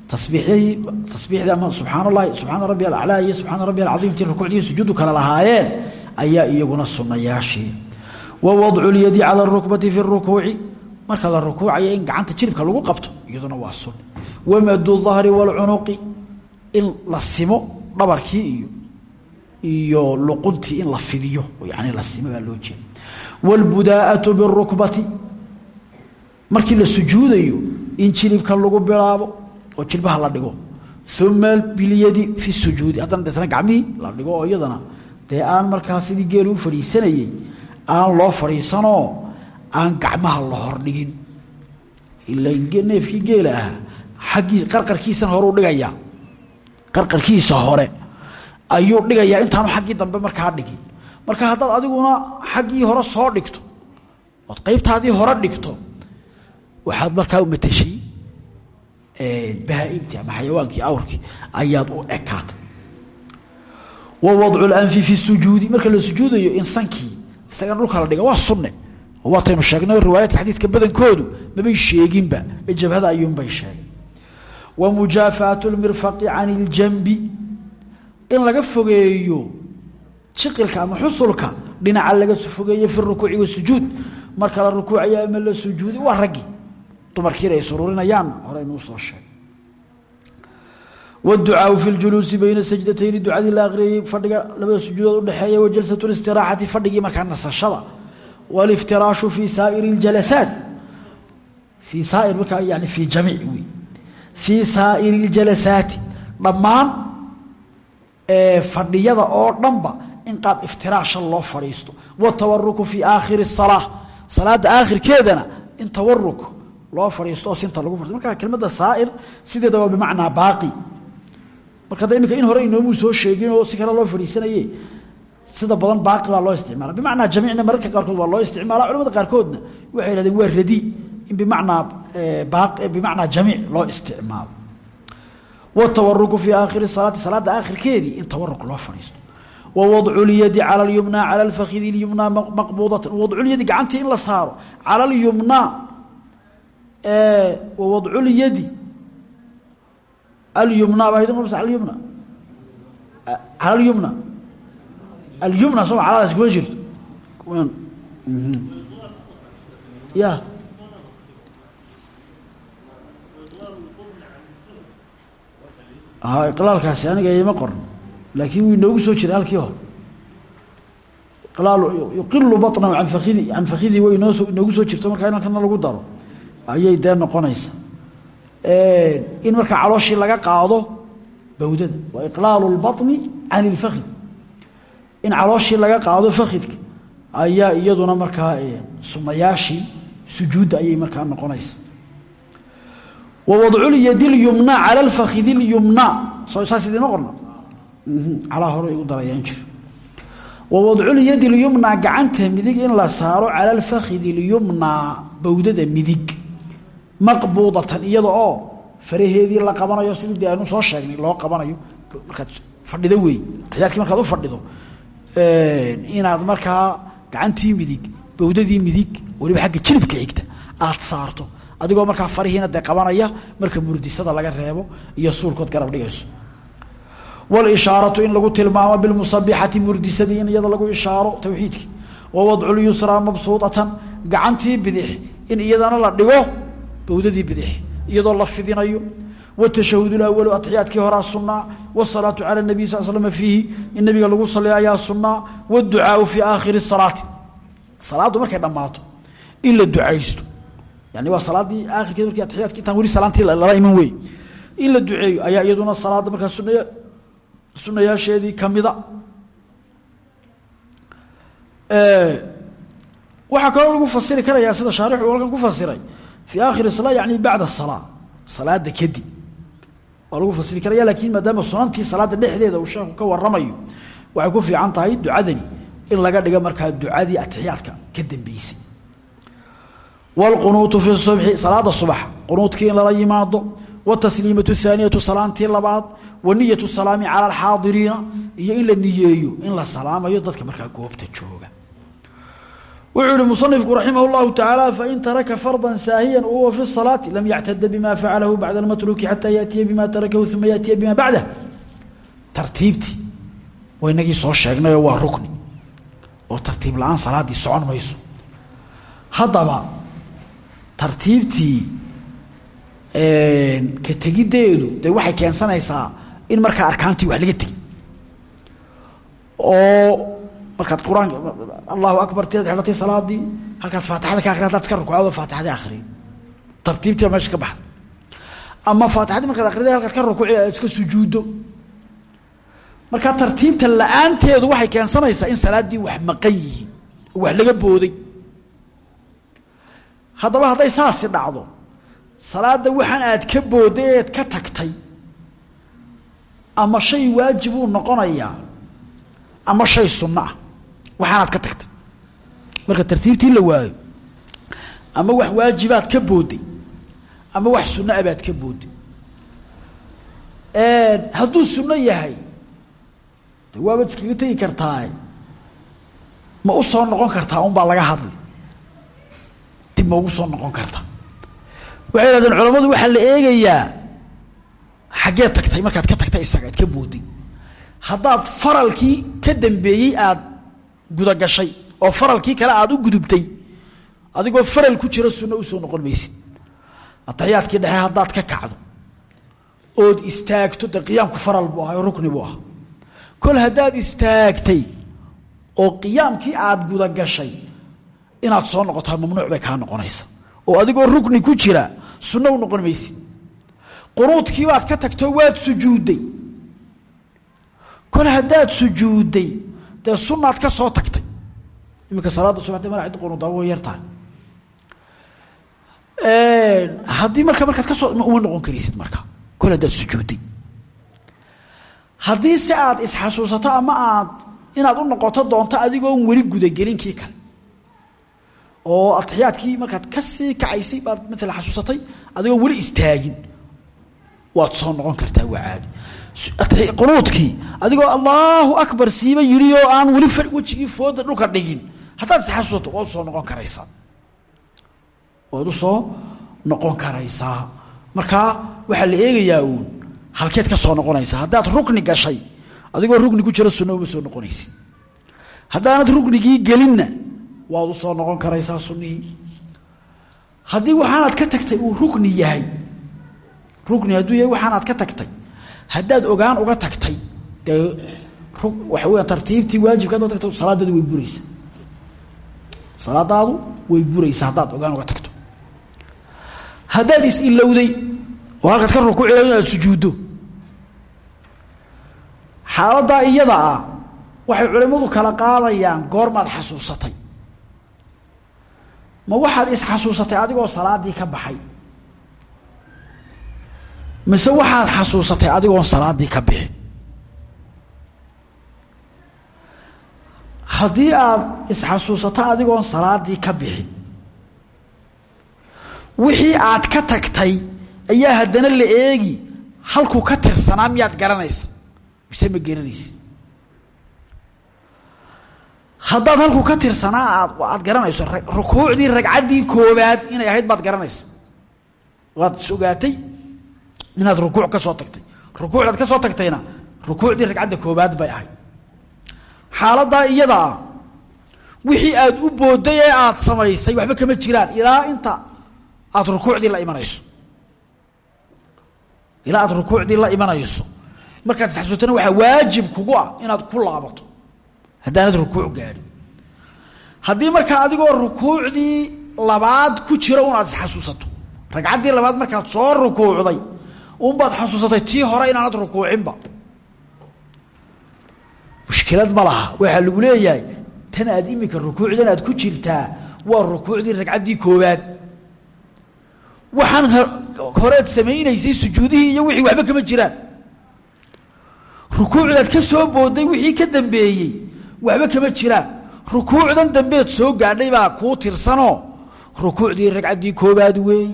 Tabiixdii ama subxaan lahi subxaana rabbi alaclaa iyo subxaana rabbi alcaiimti rukuucdiiy sujuuddu kale lahaayeen ayaa iyaguna sunayaashii. Wawadcu lyadi cala rukbati fi rukuuci marka la rukuucaya in gacanta jilibka lagu qabto iyaduna waa sun wamadu dahri wاlcunuqi in la simo dhabarkii iyo iyo luquntii in la fidiyo yani la simo baa loo jeeda wاlbudaa'atu biالrukbati markii la sujuudayo in jilibka lagu bilaabo oo jilbaha la dhigo uma bilyadi fi sujuudi haddana deetna gacmihii la dhigo oo iyadana dee aan markaa sidii geelu u fadhiisanayey aan loo fadhiisanoo aan gacmaha la hordhigin. Neefkii geela ahaa aggii qarqarkiisana horeu dhigayaa qarqarkiisa hore. Ayuu dhigayaa intaanu xaggii dambe markaa dhigin marka haddaad adiguna xaggii hore soo dhigto ood qaybtaadii hore dhigto waxaad markaa umateshay bahaaimtii ama xayawaankii awrkii ayaad u ekaatay. Wa wadcu lanfi fi sujuudi. Marka la sujuudayo insankii isagana dhulka la dhiga waa sunne waataynu sheegnay riwaayaadka xadiidka badankoodu mabay sheeginba ee jabhada ayuunbay sheegay. Wa mujaafaatu lmirfaqi can iljanbi in laga fogeeyo jiqilka ama xusulka dhinaca laga fogeeyo fi rukuuci wasujuud marka la rukuucaya ama la sujuuday waa raggii dumarkiina ay suruurinayaan horeynusoo sheeg wducaau fi ljuluusi bayna sajdatayni ducadii la akriyey fadhiga labada sujuudood udhexeeya wajalsatu istiraacati fadhigii markaa nasashada wاliftiraashu fi saa'ir اljalasaat fii saair markaa yani fii jamiic wey fii saa'iri اljalasaati dhammaan fadhiyada oo dhanba in qaab iftiraasha loo fadhiisto watawaruku fii aakhiri الsalaa salaada aakhirkeedana in tawaruk loo fadhiisto oo sinta lagu fadhisto marka kelmadda saa'ir sideeda waa bimacnaa baaqi marka hadda iminka in hore inoomuu soo sheegin oo si kale loo fadhiisanaye sida badan baaqi baa loo isticmaala bimacnaa jamiicna mararka qaarkood waa loo isticmaala culamada qaarkoodna waxay yidhahdeen waa radi in bimacnaa bimacnaa jamiic loo isticmaalo. Watawaruku fii aakhiri salaati salaadda aakhirkeedii in tawaruk loo fadhiisto. Wawadculyadi cala lyumna cala lfakidi lyumna maqbuudatan wadculyadi gacantii in la saaro cala lyumna wawadculyadi alyumna baa alyumna cala alyumna alyumna soo caladaas kuma jirto ya iqlaalkaasi aniga ima qorno laakiin wuu inoogu soo jiray halkii hore iqlaal yuqilu baطnahu an fakidi can fakidii way inoo inoogu soo jirto markaa inalkana lagu daro ayay dee noqonaysa in markaa calooshii laga qaado bawdada waa iqlaalu اlbaطni can اlfakid in calooshii laga qaado fakhidka ayaa iyaduna markaa sumayaashii sujuudda ayay markaa noqonaysa. Wawadculyadi lyumna cala lfakhidi lyumna soo saas idiima qorna mhm, calaa hore igu darayaan jir. Wawadculyadi lyumna gacanta midig in la saaro cala alfakhidi lyumnaa bawdada midig. Maqbuudatan iyada oo faraheedii la qabanayo sidii de soo sheegnay loo qabanayo markaad fadhido weey tayaadkii markaad u fadhido inaad markaa gacantii midig bawdadii midig waliba agga jilibka xigta aad saarto. Adigoo markaa farihiina dee qabanaya marka murdisada laga reebo iyo suulkood garab dhigayso. Walishaaratu in lagu tilmaamo bilmusabixati murdisadii in iyada lagu ishaaro tawxiidkii wawadculyusraa mabsuudatan gacantii bidix in iyadana la dhigo bawdadii bidix iyadoo la fidinayo. Wtashahud اawalu atxiyaadkii horaa sunaa wsalaatu cala nabiy sal slm fiihi in nabiga lagu saliyo ayaa sunaa wducaau fii aakhiri salaati salaaddu markay dhammaato in la ducaysto yani waa salaadii aakhirkeed marki atyaadk intaan weli salaantii lala iman wey in la duceeyo ayaa iyaduna salaadda markaa sunaya sunayaasheedii kamida waxaa kaloo lagu fasiri karayaa sida shaarixu halkan ku fasiray fii aakhiri sala yani bacda salaa salaada kadib waa lagu fasiri karaya laakiin maadaama sunantii salaada dhexdeeda uu sheeku ka waramayo waxay ku fiican tahay ducadani in laga dhigo markaa ducadii atixiyaadka ka dambeysay. Wاlqunuutu fi subxi salaada subax qunuudkii in lala yimaado wtasliimatu thaaniyatu salaantii labaad waniyatu salaami cala alxaadiriina iyo in la niyeeyo in la salaamayo dadka markaa goobta jooga wuxuu ihi رحمه الله تعالى فإن fain taraka ساهيا saahiya wahuwa fi salaati lam yactada bima facalahu bacda اlmatruuki xataa yaatiya bima tarakahu uma yaatiya bima bacdah tartiibtii waa inagii soo sheegnayoo waa rukni. Oo tartiib la'aan salaaddii socon mayso. Haddaba tartiibtii ka tegiddeedu dee waxay keensanaysaa in markaa arkaantii wax markaad qur'aanka allahu akbar tiad xidhatay salaadii halkaad faatixada ka akri hadaad iska rukucdo faatixadii akri tartiibtii meesha ka ama faatixadii markaad akrida halkaad ka rukuci iska sujuuddo. Marka tartiibta la'aanteedu waxay keensanaysaa in salaaddii wax maqan wax laga booday. Haddaba hadday saasi dhacdo salaadda waxaan aad ka booday eed ka tagtay. Ama shay waajib uu noqonayaa ama shay sunno ah waxaanaad ka tagtay. Marka tartiibtii la waayo ama wax waajibaad ka booday ama wax sunno a baad ka booday hadduu sunno yahay waabaad iskaga tegi kartaa ma u soo noqon kartaa un baa laga hadli. Dib ma ugu soo noqon karta waxay hahdeen culammadu waxaa la eegayaa xaggee tagtay markaad ka tagtay isaga ad ka booday haddaad faralkii ka dambeeyey aad gudagashay oo faralkii kale aad u gudubtay adigoo faral ku jira sunno u soo noqon maysid. Ataxiyaadkii dhexe haddaad ka kacdo ood istaagto de qiyaamku faral buu ahaa oo rukni buu ahaa. Kol haddaad istaagtay oo qiyaamkii aad gudagashay inaad soo noqotaa mamnuuc bay kaa noqonaysa. Oo adigoo rukni ku jira sunno u noqon maysid. Qunuudkii baad ka tagtoo waad sujuudday. Kol haddaad sujuudday dee sunnaad ka soo tagtay. Iminka salaadda subaxda madaxid qunuuda way yar tahay. Haddii marka markaad ka soo uma noqon karaysid marka. Kol haddaad sujuudday. Haddii se aad isxasuusato ama aad inaad u noqoto doonto adigoon weli gudagelin kii kale. Oo atixiyaadkii markaad ka sii kacaysay baad maala xasuusatay adigoon weli istaagin waad soo noqon kartaa waa caadi qunuudkii. Adigoo allaahu akbar siiba yidhi oo aan weli wejigii fooda dhulka dhigin. Haddaad isxasuusato waad u soo noqon karaysaa. Waad u soo noqon karaysaa. Markaa waxaa la eegayaa uun halkeed ka soo noqonaysa haddaad rukni gashay adigoo rukni ku jiro sunno uma soo noqonaysid. Haddaanad ruknigii gelinna waad u soo noqon karaysaa sunnihii haddii waxaanaad ka tagtay uu rukni yahay rukni hadduu yahay waxaanaad ka tagtay. Haddaad ogaan uga tagtay dee waxa weya tartiibtii waajibkaad uga tagto salaadaadu way buraysa salaadaadu way buraysa haddaad ogaan uga tagto. Haddaad is-ilowday oo halkaad ka rukuuci lahayd inaad sujuuddo. Xaaladdaa iyada ah waxay culimmadu kala qaadayaan goormaad xasuusatay. Ma waxaad isxasuusatay adigoo salaadii ka baxay mise waxaad xasuusatay adigoon salaadii ka bixin haddii aad isxasuusato adigoon salaadii ka bixin wixii aad ka tagtay ayaa haddana la eegi halkuu ka tirsanaa miyaad garanaysa? Mise ma garanaysa haddaad halkuu ka tirsanaa aad aad garanayso rukuucdii ragcaddii koobaad inay ahayd baad garanaysa. Waad is inaad rukuuc ka soo tagtay. Rukuucdaad ka soo tagtayna rukuucdii ragcadda koobaad bay ahayd. Xaaladdaa iyada wixii aad u booday ee aad samaysay waxba kama jiraan ilaa inta aad rukuucdii la imanayso. Ilaa aad rukuucdii la imanayso. Markaad isxasuutana waxaa waajib kugu ah inaad ku laabato. Haddaanad rukuuc gaadhin haddii markaa adigoo rukuucdii labaad ku jira un aad isxasuusato ragcaddii labaad markaad soo rukuucday unbaad xasuusatay tii hore inaanad rukuucinba. Mushkilad ma laha. Waxaa lagu leeyahay tan aad iminka rukuucdan aad ku jirtaa waa rukuucdii ragcaddii koowaad. Waxaan horeed samaynaysay sujuudihii iyo wixii waxba kama jiraan. Rukuucdaad ka soo booday wixii ka dambeeyey waxba kama jiraan. Rukuucdan dambeed soo gaadhay baa kuu tirsanoo rukuucdii ragcaddii koobaad weeyi.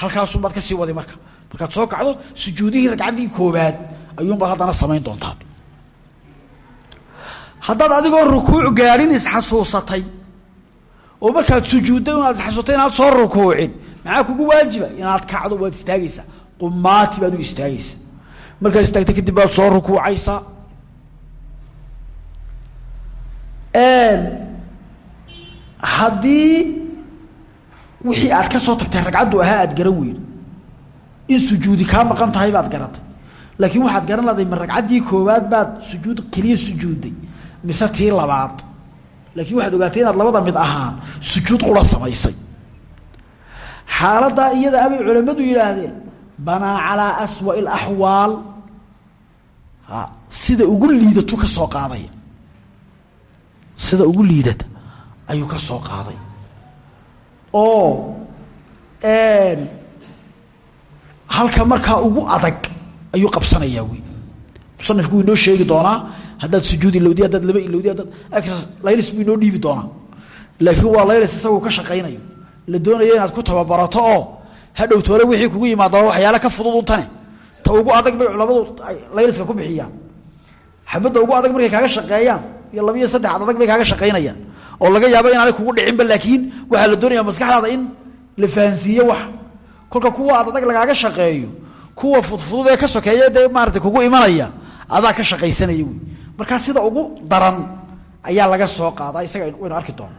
Halkaasubaad ka sii waday marka markaad soo kacdo sujuudihii ragcaddii koobaad ayuunbaad haddana samayn doontaa haddaad adigoo rukuuc gaadhin isxasuusatay oo markaad sujuudday inaad isxasuusatay inaad soo rukuucin maxaa kugu waajiba? Inaad kacdo waad istaagaysaa qumaati baad u istaagaysaa markaad istaagta kadib baad soo rukuucaysaa haddii wixii aad ka soo tagtay ragcaddu ahaa aad garan weydo in sujuudi kaa maqan tahay baad garatay. Laakiin waxaad garan laday ma ragcaddii koowaad baad sujuud keliya sujuudday mise tii labaad. Laakiin waxaad ogaatay inaad labada mid ahaan sujuud qura samaysay. Xaaladdaa iyada abay culammadu yidhaahdeen banaa calaa aswa'i alaxwaal sida ugu liidatu ka soo qaadaya. Sida ugu liidata ayuu ka soo qaaday. Oo halka markaa ugu adag ayuu qabsanayaa wey musanifku wuu sheegi doonaa haddaad sujuud ilowdi haddaad laba ilowdi haddaad laylis buu inoo dhiibi doonaa. Laakiin waa laylis isaguu ka shaqaynayo. La doonayo inaad ku tababarato oo hadhow toole wixii kugu yimaada waxyaale ka fudud untane ta ugu adag bay culamadu layliska ku bixiyaan. Xabadda ugu adag markay kaaga shaqeeyaan iyo laba iyo saddex adag bay kaaga shaqaynayaan. Oo laga yaabo inaanay kugu dhicinba laakiin waxaa la doonaya maskaxdaada in la fahansiiye wax kolka kuwa ad adag lagaaga shaqeeyo kuwa fudfudud ee ka sokeeya dee maarata kugu imanaya adaa ka shaqaysanaya wey markaa sida ugu daran ayaa laga soo qaadaa isaga waynu arki doona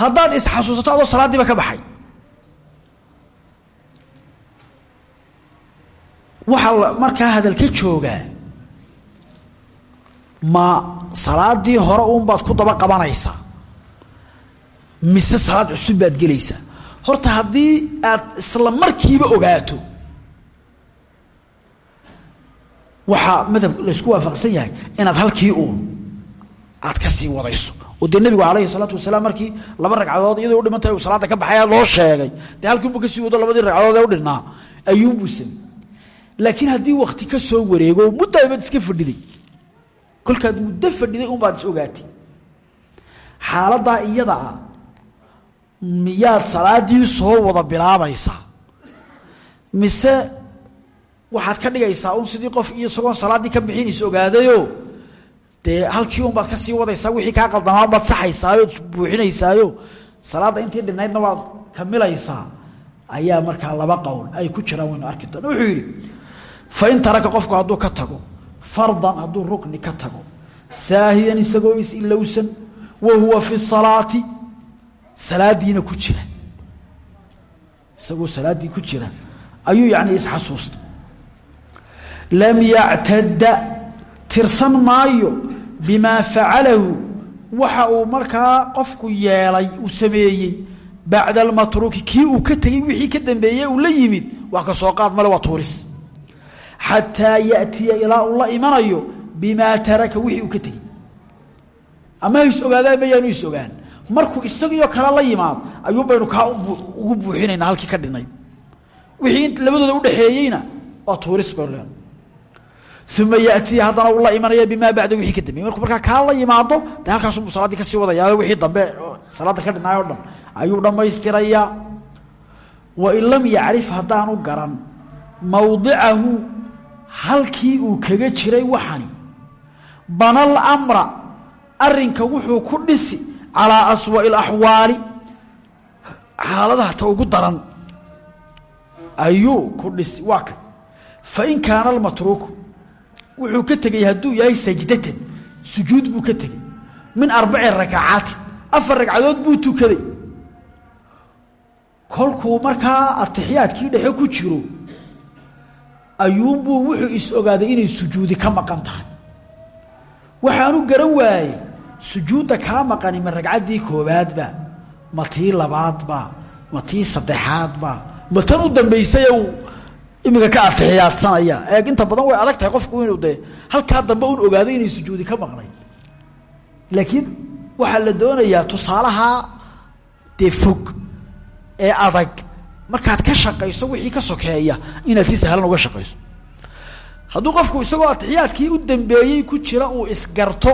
haddaad isxasuusato adoo salaaddiiba ka baxay. Waxaa markaa hadalka joogaa ma salaadii hore uunbaad ku daba qabanaysaa? Mise salaad cusub baad gelaysaa horta haddii aad isla markiiba ogaato waxaa madhab laysku waafaqsan yahay inaad halkii uun aad ka sii wadayso. Oo dee nebigu calayhi salaatu wasalaam markii laba ragcadood iyadoo u dhiman tahay uu salaadda ka baxaya loo sheegay dee halkiinbuu ka sii wado labadii ragcadood ee u dhinnaa ayuunbuu samey laakiin haddii wakti ka soo wareego muddabaad iska fadhiday. Kolkaad muddo fadhiday unbaad is ogaatay. Xaaladdaa iyada ah miyaad salaadii soo wada bilaabaysaa? Mise waxaad ka dhigaysaa un sidii qof iyo isagoon salaaddii ka bixin is ogaadayo? Dee halkii un baad ka sii wadaysaa wixii kaa qaldamaan baad saxaysaayo buuxinaysaayo? Salaadda intii dhinaydna waad kamilaysaa ayaa markaa laba qowl ay ku jiraan waynu arki doona wuxuu yidhi fain taraka qofku hadduu ka tago fardan hadduu rukni ka tago saahiyan isagoo is-ilowsan wa huwa fi salaati salaadiina ku jira. Isagoo salaaddii ku jira ayuu yani isxasuusta lam yactada tirsan maayo bimaa facalahu waxa uu markaa qofku yeelay uu sameeyey bacda almatruuki kii uu ka tegey wixii ka dambeeyey uu la yimid wax ka soo qaad male waa tuuris. Xataa yatiya ilaa uu la imanayo bimaa taraka wixii uu ka tegey. Ama hays ogaadaan mayaanu is ogaan markuu isagiio kale la yimaad ayuun baynu kaa ugu buuxinaynaa halkii ka dhinayd wixii labadooda udhaxeeyeyna waa tuuris baynu leenahay uma yatii haddana uu la imanaya bimaa bacda wixii ka dambeeyey. Markuu markaa kaa la yimaado dee halkaasubuu salaaddii ka sii wadayaa wixii dambe salaadda ka dhinaay dhan ayuu dhammaystirayaa wain lam yacrif haddaanu garan mawdicahu halkii uu kaga jiray waxani. Banal amra arinka wuxuu ku dhisi calaa aswa'i alaxwaali xaaladaha ta ugu daran ayuu ku dhisi waa kan fain kaana almatruuku wuxuu ka tegey hadduu yahay sajdatan sujuud buu ka tegey min arbaci rakacaati afar ragcadood buu tukaday. Kolkuu markaa atixiyaadkii dhexe ku jiro ayuunbuu wuxuu is ogaaday inay sujuudi ka maqan tahay. Waxaanu garan waayey sujuudda kaa maqani ma ragcaddii koowaadba ma tii labaadba ma tii saddexaadba ma tan u uu iminka ka atixiyaadsanaya. Eeg inta badan way adag tahay qofku inuu dee halkaa dambe un ogaaday inay sujuudi ka maqnay laakiin waxaa la doonayaa tusaalaha dee fog ee adag. Markaad ka shaqayso wixii ka sokeeya inaad si sahlan uga shaqayso. Hadduu qofku isagoo atixiyaadkii u dambeeyey ku jira uu isgarto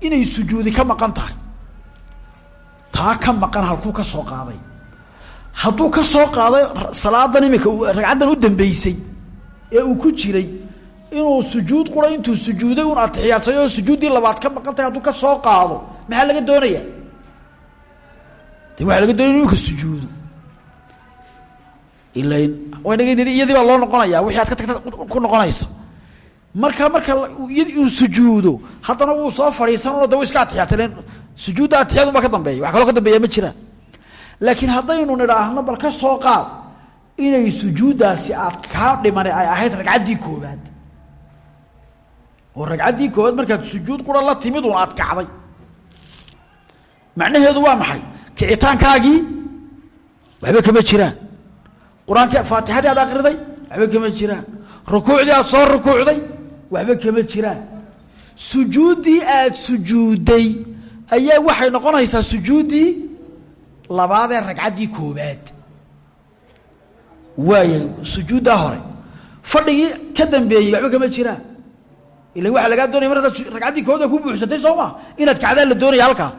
inay sujuudi ka maqan tahay. Taa ka maqan halkuu ka soo qaaday. Hadduu ka soo qaaday salaadan iminka ragcaddan u dambeysay ee uu ku jiray inuu sujuud qura intuu sujuuday un atixiyaadsayo oo sujuuddii labaad ka maqan tahay hadduu ka soo qaado maxaa laga doonaya? De waxaa laga doonaya inu ka sujuudo. Ilan waynaga iyadii baa loo noqonaya wixii aad ka tagta ku noqonaysa marka marka uu sujuudo haddana wuu soo fadhiisanoo de iska atixiyaadsaleen sujuudda atixiyad unbaa ka dambeeya wax kaloo ka dambeeya ma jiraan laakiin haddaynu nidhaahno bal ka soo qaad inay sujuuddaasi aad kaa dhimane ay ahayd ragcaddii koobaad oo ragcaddii koobaad markaad sujuud qura la timid un aad kacday. Macnaheedu waa maxay? Kicitaankaagii waxba kama jiraan qur'aankii faatixadii aad akriday waxba kama jiraan rukuucdii aad soo rukuucday waxba kama jiraan. Sujuuddii aad sujuudday ayaa waxay noqonaysaa sujuuddii labaadee ragcaddii koobaad waaya sujuuddaa hore. Fadhigii ka dambeeyey waxba kama jiraan. Ila waxaa lagaa doonaya mar hadaad ragcaddii ku buuxsatay soo inaad kacdaa la doonaya halkaa.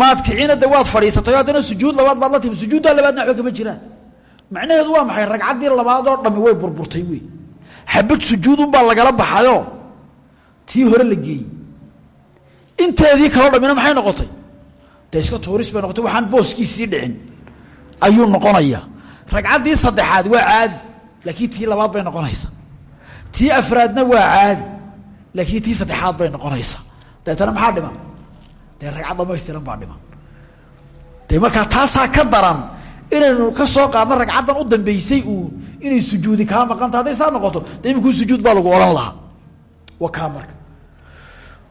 Maad kicina waad fadhiisatay haddana sujuud labaad baad la timi sujuuddaa labaadna waxba kama jiraan. Macnaheedu waa maxay? Ragcaddii labaadoo dhami way burburtay wey xabad sujuudunbaa lagala baxayo? Tii hore la geeyey. Inteedii kaloo dhamina maxay noqotay? Dee iska tuuris bay noqotay waxaan booskiisii dhicin. Ayuu noqonayaa. Ragcaddii saddexaad waa caadi laakiin tii labaad bay noqonaysaa. Tii afraadna waa caadi laakiin tii saddexaad bay noqonaysaa. Deetana maxaa dhiman? Dee ragcad dhamaystiran baa dhiman. Dee markaa taasaa ka daran inaynu ka soo qaadno ragcaddan u dambeysay uun inay sujuudi kaa maqanta hadday saa noqoto de iminkuu sujuud baa lagu odhan lahaa. Wa marka.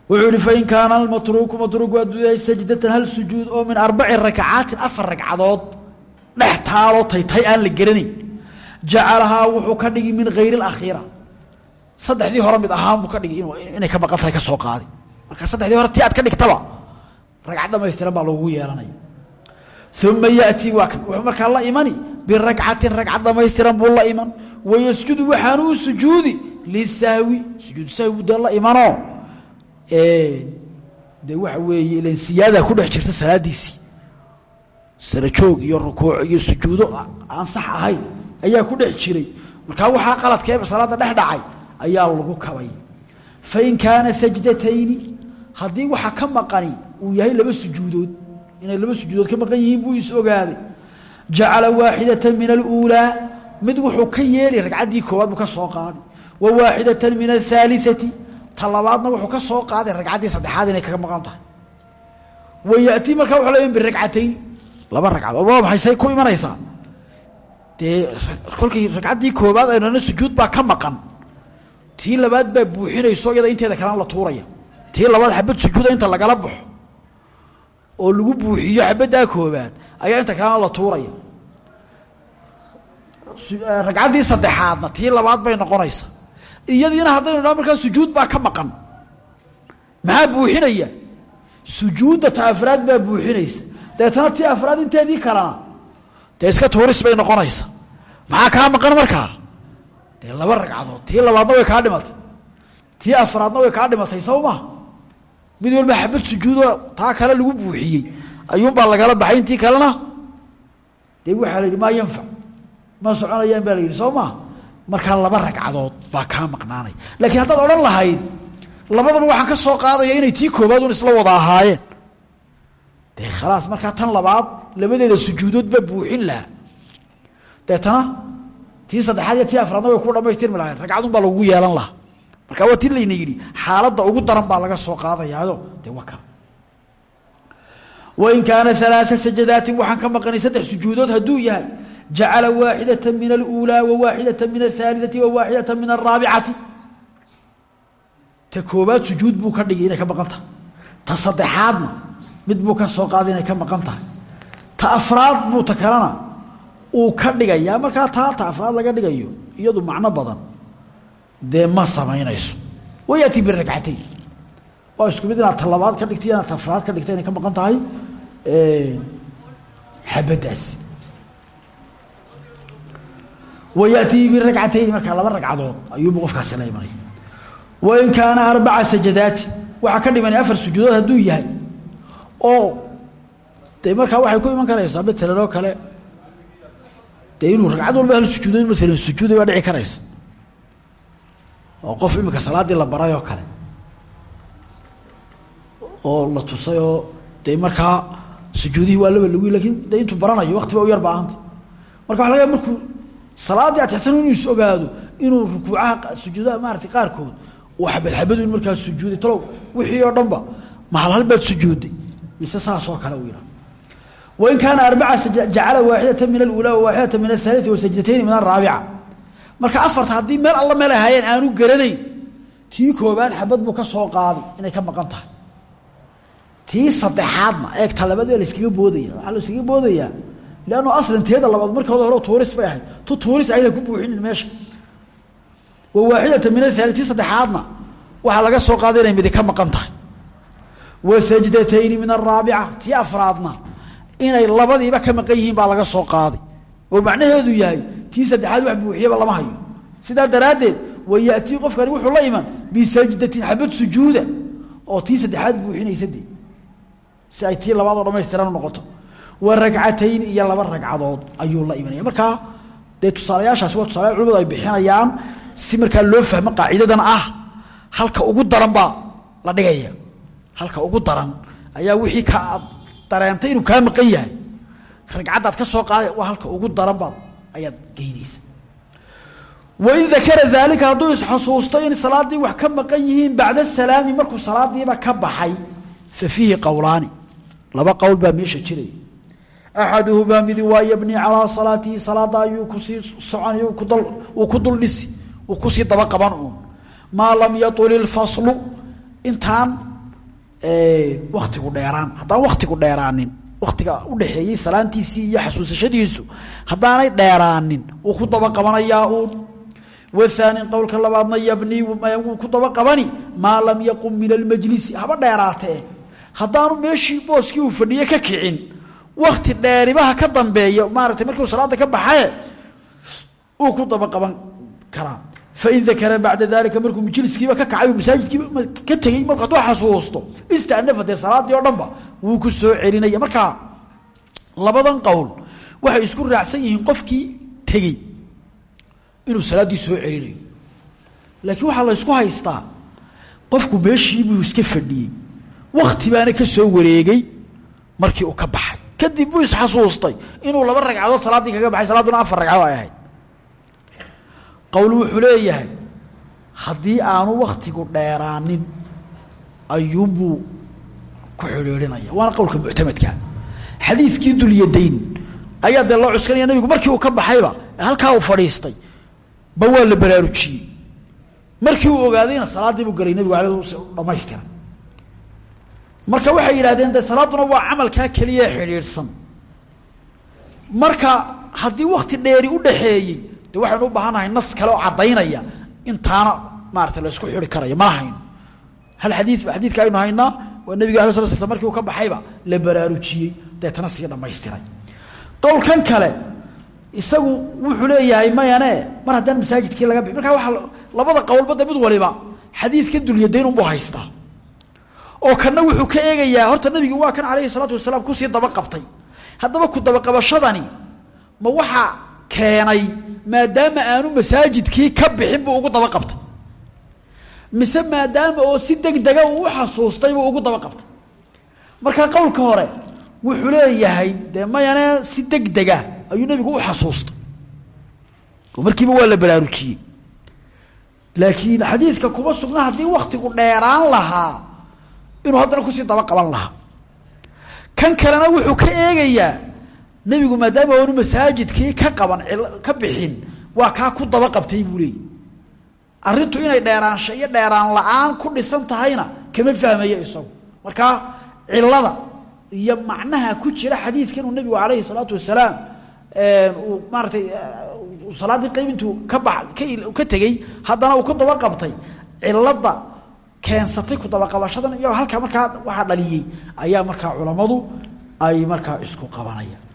Wuxuu ihi fain kaana almatruuku matruuku hadduu yahay sajdatan hal sujuud oo min arbaci rakacaatin afar ragcadood dhex taaloo taytay aan la geranayn jacalahaa wuxuu ka dhigi min hayri alakhiira saddexdii hore mid ahaan buu ka dhigi inay ka maqan tahay ka soo qaadi. Marka saddexdii hore tii aad ka dhigtaba ragcad dhamaystiran baa lagugu yeelanaya uma yatii wuxuu markaa la imani birakcatin ragcad dhamaystiran buu la iman wayasjudu waxaanu u sujuudi lisahwi sujuud sahwi buu dee la imanoo de waxa weeye ilan siyaada ku dhex jirta salaadiisii sarajoog iyo rukuuc iyo sujuudo aan sax ahayn ayaa ku dhex jiray markaa waxaa qaladkeeba salaada dhex dhacay ayaa lagu kabay fain kaana sajdatayni haddii waxa ka maqani uu yahay laba sujuudood inay laba sujuudood ka maqan yihiin buu is ogaaday. Jacala waaxidata min aluulaa mid wuxuu ka yeeli ragcaddii koowaad buu ka soo qaaday. Wa waaxidatan min ahaaliati ta labaadna wuxuu ka soo qaaday ragcaddii saddexaad inay kaga maqan tahay. Wa yatii markaa wuxuu leeya biragcatayn laba ragcadood. Waa maxay say ku imanaysaa? Dee kolkii ragcaddii koobaad aynana sujuud baa ka maqan. Tii labaad baa buuxinayso iyada inteeda kalena la tuuraya. Tii labaad xabad sujuuda inta lagala baxo oo lagu buuxiyo xabaddaa koobaad ayaa inta kalena la tuuraya ragcaddii saddexaadna tii labaad bay noqonaysa. Iyadiina haddaynu dhaa markaa sujuud baa ka maqan. Maxaa buuxinaya? Sujuudda ta afraad baa buuxinaysa. Deetana tii afraad inteedii kalena dee iska tuuris bay noqonaysa. Maxaa kaa maqan markaa? Dee laba ragcadood tii labaadna way kaa dhimatay. Tii afraadna way kaa dhimatay soo mid walba xabad sujuudoo taa kale lagu buuxiyey. Ayuunbaa lagala baxay intii kalena? Dee waxaa la yidhi maa yanfac ma soconayaan baa la soo maha markaa laba ragcadood baa kaa maqnaanaya laakiin haddaad odhan lahayd labadaba waxaan ka soo qaadaya inay tii koobaad un isla wada ahaayeen. Dee khalaas markaa tan labaad labadeeda sujuudood baa buuxin lahaa. Deetana tii saddexaad iyo tii afraadna way ku dhamaystirmi lahayn ragcadun baa lagugu yeelan lahaa marka waa ti layna yidhi xaaladda ugu daran baa laga soo qaadayaayo dee waa ka. Wain kaana alaaa sajadaatin waxaan ka maqanay saddex sujuudood hadduu yahay. Jacala waaxidata min aluulaa wa waaxidata min ahaaliati wa waaxidata min araabicati ta koobaad sujuud buu ka dhigay inay ka maqan tahay. Ta saddexaadna mid buu ka soo qaaday ka maqan ta afraad buu ta kalena ka dhigayaa. Markaa taa ta afraad laga dhigayo iyadu macno badan dee ma samaynayso. Wayatii biragcatayn waa isku mid inaad ta labaad ka dhigta inaad ta afraad ka dhigta inay ka maqan tahay xabadaasi wayatii biragcatayn markaa laba ragcadood ayuubu qofkaasi la imanaya wain kaana arbaca sajadaati waxaa ka dhimanay afar sujuudood hadduu yahay. Oo de markaa waxay ku iman karaysaa matalan oo kale. Dee inuu ragcad walba hal sujuudo maalan sujuuda baa dhici karaysa oo qof imika salaaddii la baray oo kale. Oo la tusay oo dee markaa sujuudihii waa laba lagu laakiin de intuu baranayo wakti ba u yar baahanta marka waa laga ya markuu salaaddii atixsanu inuu is ogaado inuu rukuucaha sujuudaha maarata qaarkood uu xabadxabadu in markaa sujuuday talow wixii oo dhan ba ma halhal baad sujuudday mise saasoo kale uu yidhaha wain kaana arbaca jacala waaxidata min alulaa wa waaxidata min ahaaliati wa sajdatayni min araabica marka afarta haddii meel alla meel ahaayeen aanu garanayn tii koobaad xabad buu ka soo qaaday inay ka maqan tahay. Tii saddexaadna eeg ta labaad waa layskaga boodaya waxaa la yskaga boodayaa leanno aslan teeda labaad markooda hore tuuris bay ahayd. Tu tuuris ayda ku buuxinin meesha. Wa waaxidata min ahaali saddexaadna waxaa laga soo qaaday inay midi ka maqan tahay. Wa sajdatayni min araabica tii afraadna inay labadiiba ka maqan yihiin baa laga soo qaaday. Oo macnaheedu yahay tii saddexaad wax buuxiyaba lama hayo. Sidaa daraaddeed wa yatii qofkani wuxuu la iman bisajdatin xabad sujuuda oo tii saddexaad buuxinaysa dee. Si ay tii labaad oo dhamaystiran noqoto. Wa ragcatayn iyo laba ragcadood ayuu la imanaya. Markaa dee tusaalayaashaasi waa tusaalayaal culimadu ay bixinayaan si markaa loo fahmo qaacidadan ah halka ugu daran baa la dhigaya halka ugu daran ayaa wixii ka dareentay inuu kaa maqan yahay. Ragcaddaad ka soo qaaday waa halka ugu daran baad ayaad geynaysa wain dakara daalika hadduu isxusuusto in salaaddii wax ka maqan yihiin bacda salaami markuu salaadiiba ka baxay fa fiihi qowlaani laba qowl baa meesha jiraya axaduhumaa midi waa yabni calaa salaatihi salaada ayuu ku sii socon uu ku dul dhisi uu ku sii daba qaban uun. Maa lam yatul ilfaslu intaan waktigu dheeraan. Haddaan waktigu dheeraanin waktiga udhexeeyey salaantiisii iyo xasuusashadiisu. Haddaanay dheeraanin wuu ku daba qabanayaa uun wathaanin qowlka labaadna yabni wuu ku daba qabani maa lam yaqum min almajlisi haba dheeraatee haddaanu meeshii booskii uu fadhiye ka kicin wakti dheeribaha ka dambeeya maaragtay markiu salaada ka baxaye uu ku daba qaban karaa fain dakara bacda dalika markuu majliskiiba ka kacay masaajidkiiba ka tegey marku hadduu xasuusto istanafa dee salaadii oo dhanba wuu ku soo celinaya markaa labadan qowl waxay isku raacsan yihiin qofkii tegey inuu salaaddii soo celinayo laakiin waxaa la ysku haystaa qofku meeshiibuu iska fadhiyey wakti baana ka soo wareegay markii uu ka baxay kadib buu isxasuustay inuu laba ragcadood salaaddii kaga baxay salaaduna afar ragcado ay qowl wuxuu leeyahay haddii aanu waktigu dheeraanin ayuunbuu ku xidhiidhinaya. Waana qowlka muctamadka xadiidkii dulyadayn ayaa dee loo cuskanaya nabigu markii uu ka baxayba halkaa uu fadhiistay ba waa la baraarujiyey markii uu ogaadayna salaaddii buu galay nabigu ala dhamaystira marka waxay yidhahdeen de salaaduna waa camalkaa keliya xidhiidhsan. Marka haddii wakti dheeri u dhaxeeyey de waxaynu u baahannahay nas kale oo caddaynaya intaana maarata la isku xiri karayo mana hayno hal xadii xadiidka aynu haynaa waa nabiga ala sala slam markii uu ka baxayba la baraarujiyey deetana sii dhamaystiray qowlkan kale isagu wuxuu leeyahay mayane mar haddaan masaajidkii laga bi markaa waa labada qowlbada mid waliba xadiidka dulyadayn unbuu haystaa. Oo kana wuxuu ka eegayaa horta nabigu waa kan calayhi salaatu wasalaam ku sii daba qabtay. Haddaba ku dabaqabashadani ma waxa keenay maadaama aanu masaajidkii ka bixin buu ugu daba qabtay. Mise maadaama oo si degdega uu u xasuustay buu ugu daba qabtay. Marka qowlka hore wuxuu leeyahay dee mayane si degdega ayuu nebigu u xasuustay. Oo markiiba waa la baraarujiyey. Laakiin xadiidka kuma sugna haddii waktigu dheeraan lahaa inuu haddana ku sii daba qaban lahaa. Kan kalena wuxuu ka eegayaa nebigu maadaama aanu masaajidkii ka qaban ka bixin waa kaa ku daba qabtay buu leey inay dheeraansho dheeraan la'aan ku dhisan tahayna kama fahmayo isagu. Markaa cilada iyo macnaha ku jira xadiidka inuu nebigu calayhi salaatu wasalaam uu maaratay salaaddii intuu ka ba ka tegey haddana uu ku daba qabtay cilada keensatay ku dabaqabashadan iyo halkaa markaa waxaa dhaliyey ayaa markaa culammadu ay markaa isku qabanayaan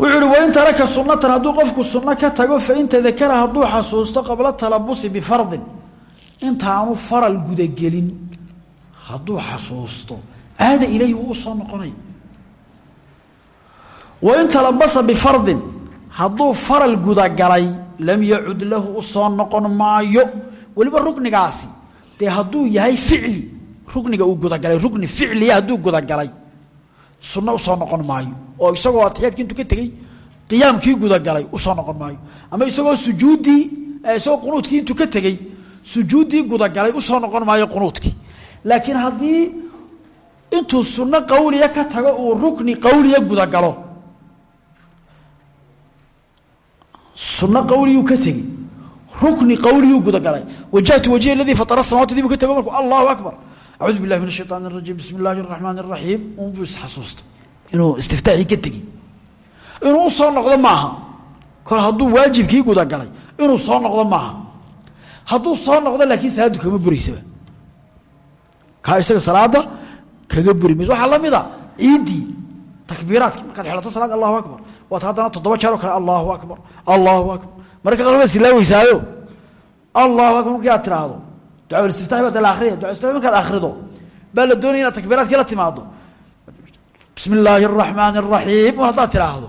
wuxuu uhi wain taraka sunatan hadduu qofku sunno ka tago fain tadakara hadduu xasuusto qabla talabusi bifardin intaanu faral gudagelin hadduu xasuusto caada ilayhi wuu u soo noqonaya wain talabasa bifardin hadduu faral gudagalay lam yacud lahu u soo noqon maayo. Weliba ruknigaasi dee hadduu yahay ficli rukniga uu gudagalay rukni ficliya hadduu gudagalay sunno u soo noqon maayo oo isagoo atiyaadki intuu ka tegey qiyaamkii gudagalay u soo noqon maayo. Ama isagoo sujuuddii isagoo qunuudkii intuu ka tegey sujuuddii gudagalay u soo noqon maayo qunuudkii. Laakiin haddii intuu sunno qawliya ka tago uu rukni qawliya gudagalo sunno qawliyuu ka tegey rukni qawliyuu gudagalay wajahtu wajhi aladii fatara samawati dibuu ka tego allahu akbar acuudu billahi min ashayaan rajiim bismi illaahi raxmaan raxiim unbuu isxasuustay inuu istiftaxii ka tegi inuu u soo noqdo maaha kol hadduu waajibkii gudagalay inuu soo noqdo maaha hadduu soo noqdo laakiin salaaddu kama buraysaba kaa isaga salaada kaga buri mayso waxaa la mid a ciiddii takbiiraadki markaad xidhato salaad allahu akbar waad haddana toddoba jeer oo kale allahu akbar allahu akbar mararka qaar waad ducaulistiftaax baad la akriya ducaulistiftaax markaad akrido baa la doonaya inaad takbiiraadkii la timaado bismi illaahi araxmaani araxiim mar haddaad tiraahdo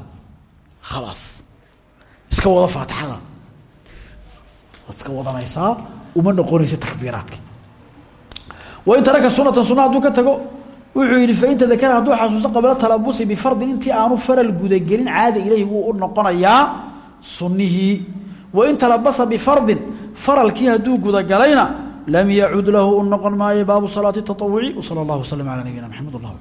khalaas iska wada faatixada waad iska wadanaysaa uma noqonaysa takbiiraadka wain taraka sunatan suna hadduu ka tago wuxuu yidhi fain tadakara hadduu xasuusto qabla talabusi bifardin intii aanu faral gudagelin caada ilayhi wuu u noqonayaa sunnihii wain talabasa bifardin faralkii hadduu gudagalayna lam yacud lahu u noqon maayo baabu salaati taawuci wsala allahu waslm ala nabiyina maxamed allah